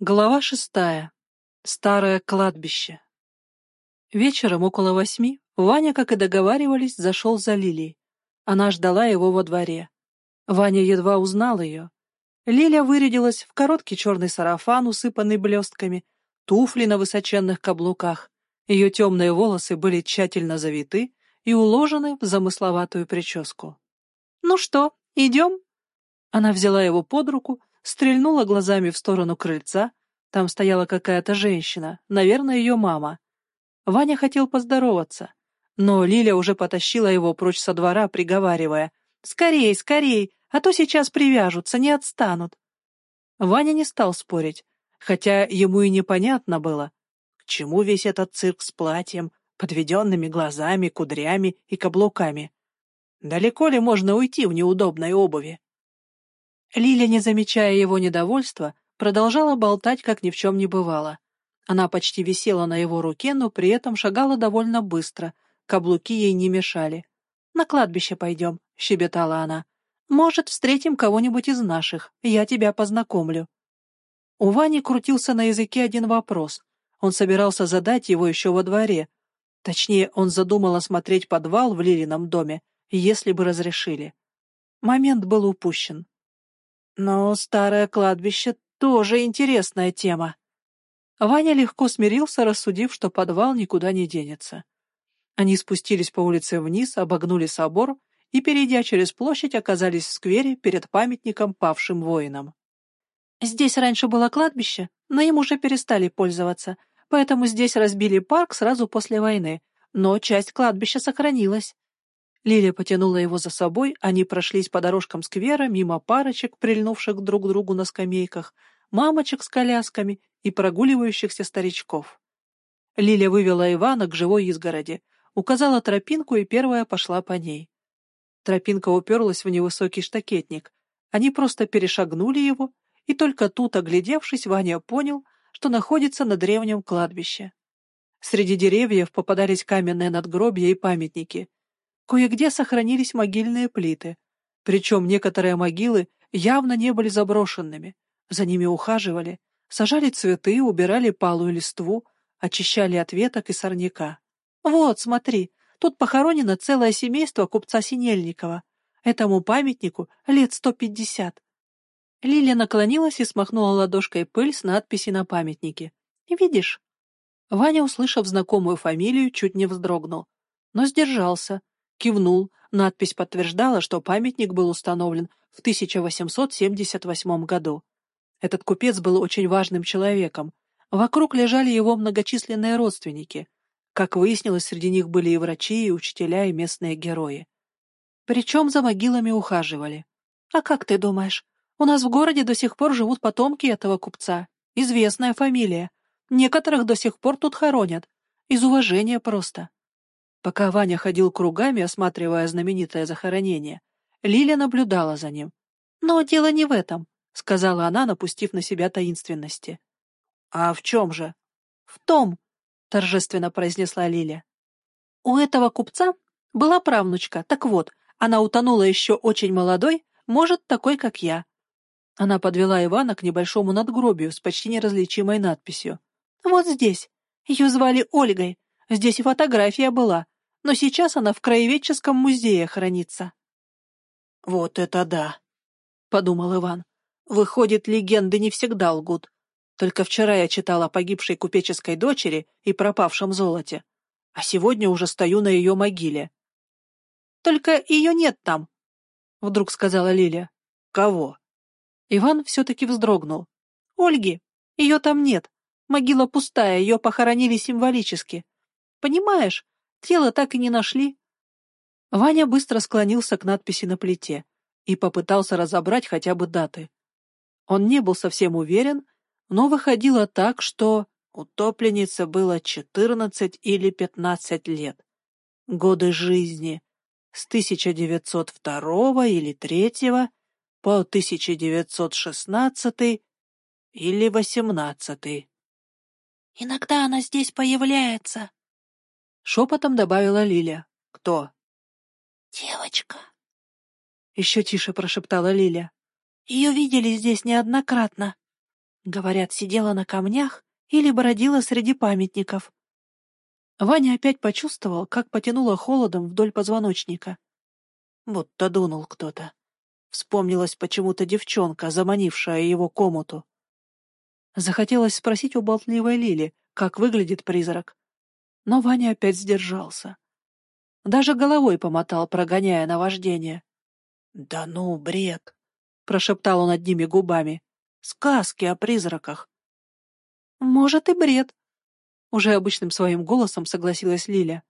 Глава шестая. Старое кладбище. Вечером около восьми Ваня, как и договаривались, зашел за Лилией. Она ждала его во дворе. Ваня едва узнал ее. Лиля вырядилась в короткий черный сарафан, усыпанный блестками, туфли на высоченных каблуках. Ее темные волосы были тщательно завиты и уложены в замысловатую прическу. «Ну что, идем?» Она взяла его под руку, стрельнула глазами в сторону крыльца. Там стояла какая-то женщина, наверное, ее мама. Ваня хотел поздороваться, но Лиля уже потащила его прочь со двора, приговаривая. «Скорей, скорей, а то сейчас привяжутся, не отстанут». Ваня не стал спорить, хотя ему и непонятно было, к чему весь этот цирк с платьем, подведенными глазами, кудрями и каблуками. Далеко ли можно уйти в неудобной обуви? Лиля, не замечая его недовольства, продолжала болтать, как ни в чем не бывало. Она почти висела на его руке, но при этом шагала довольно быстро, каблуки ей не мешали. «На кладбище пойдем», — щебетала она. «Может, встретим кого-нибудь из наших, я тебя познакомлю». У Вани крутился на языке один вопрос. Он собирался задать его еще во дворе. Точнее, он задумал осмотреть подвал в Лилином доме, если бы разрешили. Момент был упущен. Но старое кладбище тоже интересная тема. Ваня легко смирился, рассудив, что подвал никуда не денется. Они спустились по улице вниз, обогнули собор и, перейдя через площадь, оказались в сквере перед памятником павшим воинам. Здесь раньше было кладбище, но им уже перестали пользоваться, поэтому здесь разбили парк сразу после войны, но часть кладбища сохранилась. Лилия потянула его за собой, они прошлись по дорожкам сквера, мимо парочек, прильнувших друг к другу на скамейках, мамочек с колясками и прогуливающихся старичков. Лилия вывела Ивана к живой изгороди, указала тропинку и первая пошла по ней. Тропинка уперлась в невысокий штакетник. Они просто перешагнули его, и только тут, оглядевшись, Ваня понял, что находится на древнем кладбище. Среди деревьев попадались каменные надгробья и памятники — Кое-где сохранились могильные плиты, причем некоторые могилы явно не были заброшенными. За ними ухаживали, сажали цветы, убирали палую листву, очищали от веток и сорняка. «Вот, смотри, тут похоронено целое семейство купца Синельникова. Этому памятнику лет сто пятьдесят». Лилия наклонилась и смахнула ладошкой пыль с надписи на памятнике. «Видишь?» Ваня, услышав знакомую фамилию, чуть не вздрогнул, но сдержался, Кивнул. Надпись подтверждала, что памятник был установлен в 1878 году. Этот купец был очень важным человеком. Вокруг лежали его многочисленные родственники. Как выяснилось, среди них были и врачи, и учителя, и местные герои. Причем за могилами ухаживали. «А как ты думаешь? У нас в городе до сих пор живут потомки этого купца. Известная фамилия. Некоторых до сих пор тут хоронят. Из уважения просто. Пока Ваня ходил кругами, осматривая знаменитое захоронение, Лиля наблюдала за ним. «Но дело не в этом», — сказала она, напустив на себя таинственности. «А в чем же?» «В том», — торжественно произнесла Лиля. «У этого купца была правнучка, так вот, она утонула еще очень молодой, может, такой, как я». Она подвела Ивана к небольшому надгробию с почти неразличимой надписью. «Вот здесь. Ее звали Ольгой. Здесь и фотография была но сейчас она в краеведческом музее хранится. «Вот это да!» — подумал Иван. «Выходит, легенды не всегда лгут. Только вчера я читал о погибшей купеческой дочери и пропавшем золоте, а сегодня уже стою на ее могиле». «Только ее нет там», — вдруг сказала Лиля. «Кого?» Иван все-таки вздрогнул. «Ольги. Ее там нет. Могила пустая, ее похоронили символически. Понимаешь, Тело так и не нашли. Ваня быстро склонился к надписи на плите и попытался разобрать хотя бы даты. Он не был совсем уверен, но выходило так, что утопленнице было 14 или 15 лет. Годы жизни с 1902 или 3 по 1916 или 18. «Иногда она здесь появляется», Шепотом добавила Лиля. «Кто?» «Девочка». Еще тише прошептала Лиля. «Ее видели здесь неоднократно». Говорят, сидела на камнях или бродила среди памятников. Ваня опять почувствовал, как потянуло холодом вдоль позвоночника. Будто дунул кто-то. Вспомнилась почему-то девчонка, заманившая его комнату. Захотелось спросить у болтливой Лили, как выглядит призрак. Но Ваня опять сдержался. Даже головой помотал, прогоняя наваждение. «Да ну, бред!» — прошептал он одними губами. «Сказки о призраках!» «Может, и бред!» — уже обычным своим голосом согласилась Лиля.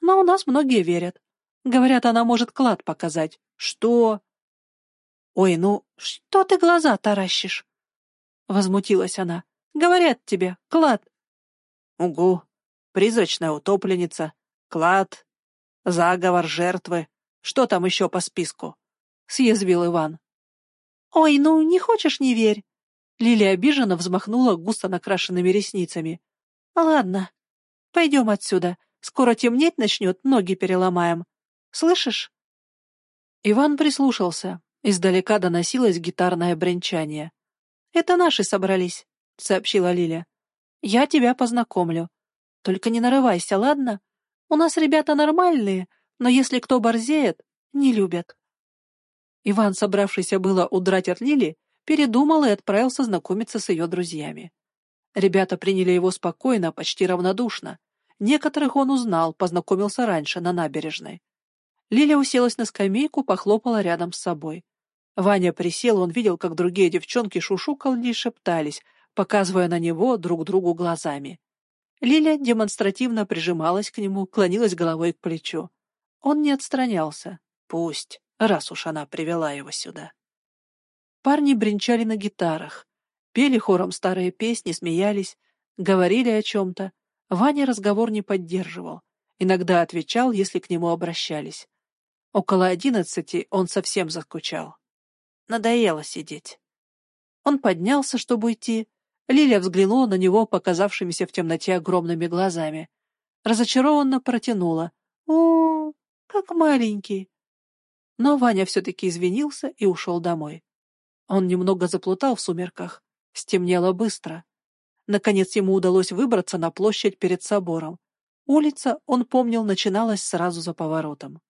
«Но у нас многие верят. Говорят, она может клад показать. Что?» «Ой, ну, что ты глаза таращишь?» Возмутилась она. «Говорят тебе, клад». «Угу, призрачная утопленница, клад, заговор жертвы. Что там еще по списку?» Съязвил Иван. «Ой, ну, не хочешь, не верь». Лилия обиженно взмахнула густо накрашенными ресницами. «Ладно, пойдем отсюда. Скоро темнеть начнет, ноги переломаем. Слышишь?» Иван прислушался. Издалека доносилось гитарное бренчание. «Это наши собрались», — сообщила Лиля. «Я тебя познакомлю. Только не нарывайся, ладно? У нас ребята нормальные, но если кто борзеет, не любят». Иван, собравшийся было удрать от Лили, передумал и отправился знакомиться с ее друзьями. Ребята приняли его спокойно, почти равнодушно. Некоторых он узнал, познакомился раньше, на набережной. Лиля уселась на скамейку, похлопала рядом с собой. Ваня присел, он видел, как другие девчонки шушукали и шептались, показывая на него друг другу глазами. Лиля демонстративно прижималась к нему, клонилась головой к плечу. Он не отстранялся. Пусть, раз уж она привела его сюда. Парни бренчали на гитарах, пели хором старые песни, смеялись, говорили о чем-то. Ваня разговор не поддерживал. Иногда отвечал, если к нему обращались. Около одиннадцати он совсем заскучал. Надоело сидеть. Он поднялся, чтобы уйти. Лилия взглянула на него показавшимися в темноте огромными глазами. Разочарованно протянула. «О, как маленький!» Но Ваня все-таки извинился и ушел домой. Он немного заплутал в сумерках. Стемнело быстро. Наконец ему удалось выбраться на площадь перед собором. Улица, он помнил, начиналась сразу за поворотом.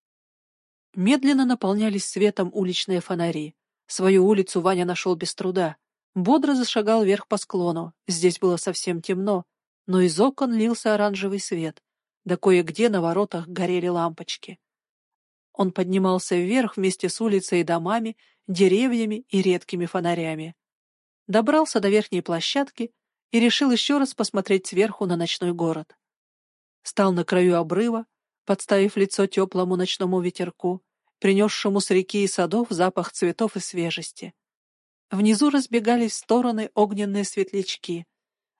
Медленно наполнялись светом уличные фонари. Свою улицу Ваня нашел без труда. Бодро зашагал вверх по склону. Здесь было совсем темно, но из окон лился оранжевый свет, да кое-где на воротах горели лампочки. Он поднимался вверх вместе с улицей и домами, деревьями и редкими фонарями. Добрался до верхней площадки и решил еще раз посмотреть сверху на ночной город. Стал на краю обрыва, подставив лицо теплому ночному ветерку, принесшему с реки и садов запах цветов и свежести. Внизу разбегались в стороны огненные светлячки,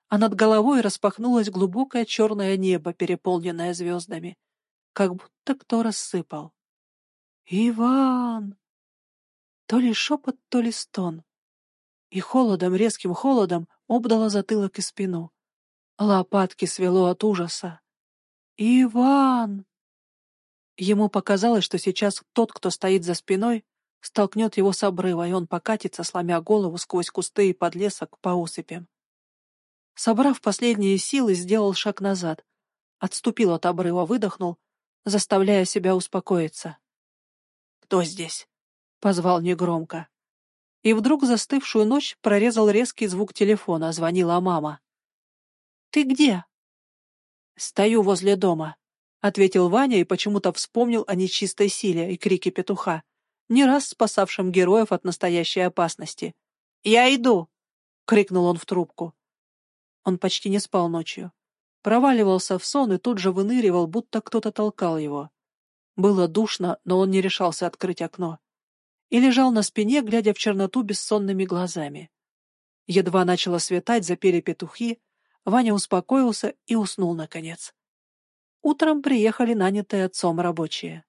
а над головой распахнулось глубокое черное небо, переполненное звездами, как будто кто рассыпал. «Иван!» То ли шепот, то ли стон. И холодом, резким холодом обдало затылок и спину. Лопатки свело от ужаса. «Иван!» Ему показалось, что сейчас тот, кто стоит за спиной, столкнет его с обрыва, и он покатится, сломя голову сквозь кусты и подлесок по усыпям. Собрав последние силы, сделал шаг назад, отступил от обрыва, выдохнул, заставляя себя успокоиться. «Кто здесь?» — позвал негромко. И вдруг застывшую ночь прорезал резкий звук телефона, звонила мама. «Ты где?» «Стою возле дома», — ответил Ваня и почему-то вспомнил о нечистой силе и крике петуха, не раз спасавшем героев от настоящей опасности. «Я иду!» — крикнул он в трубку. Он почти не спал ночью. Проваливался в сон и тут же выныривал, будто кто-то толкал его. Было душно, но он не решался открыть окно. И лежал на спине, глядя в черноту бессонными глазами. Едва начало светать, запели петухи, Ваня успокоился и уснул наконец. Утром приехали нанятые отцом рабочие.